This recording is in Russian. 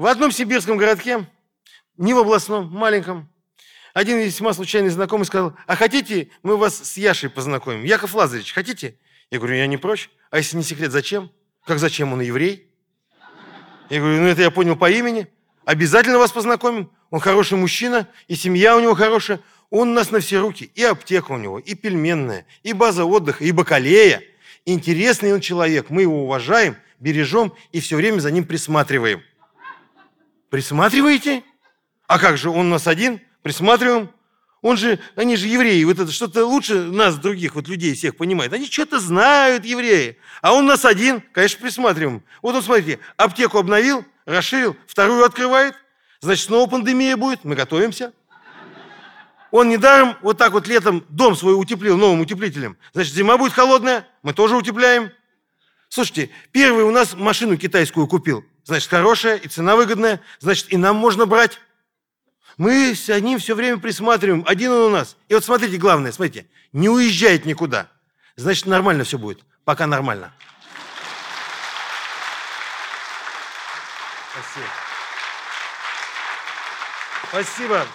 В одном сибирском городке, не в областном, маленьком, один весьма случайный знакомый сказал, а хотите, мы вас с Яшей познакомим? Яков Лазаревич, хотите? Я говорю, я не прочь. А если не секрет, зачем? Как зачем? Он еврей. Я говорю, ну это я понял по имени. Обязательно вас познакомим. Он хороший мужчина, и семья у него хорошая. Он у нас на все руки. И аптека у него, и пельменная, и база отдыха, и бакалея. Интересный он человек. Мы его уважаем, бережем и все время за ним присматриваем. Присматриваете? А как же, он у нас один? Присматриваем. Он же, они же евреи, вот это что-то лучше нас, других вот людей всех понимает. Они что-то знают, евреи. А он нас один, конечно, присматриваем. Вот он, смотрите, аптеку обновил, расширил, вторую открывает. Значит, снова пандемия будет, мы готовимся. Он недаром вот так вот летом дом свой утеплил новым утеплителем. Значит, зима будет холодная, мы тоже утепляем. Слушайте, первый у нас машину китайскую купил. Значит, хорошая и цена выгодная. Значит, и нам можно брать. Мы с ним все время присматриваем. Один он у нас. И вот смотрите, главное, смотрите, не уезжает никуда. Значит, нормально все будет. Пока нормально. Спасибо. Спасибо.